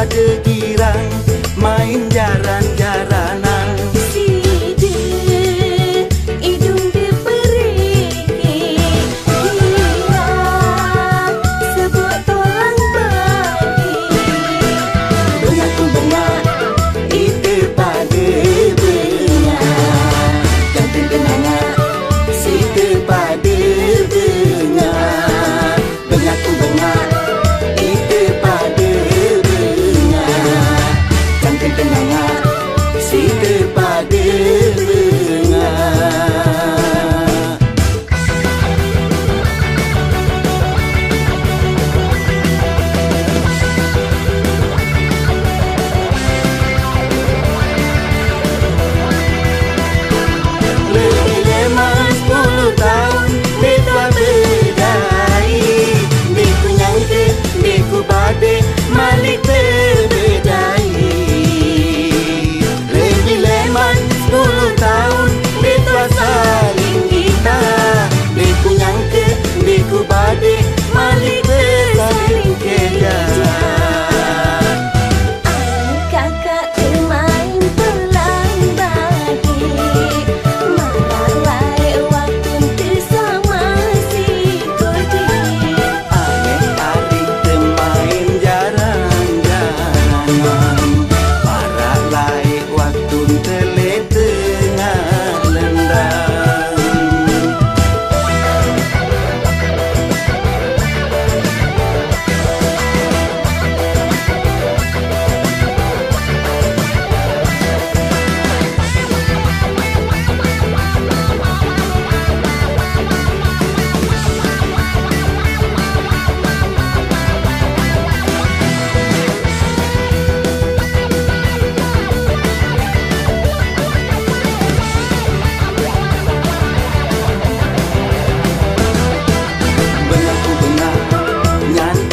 I did.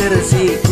Jersey.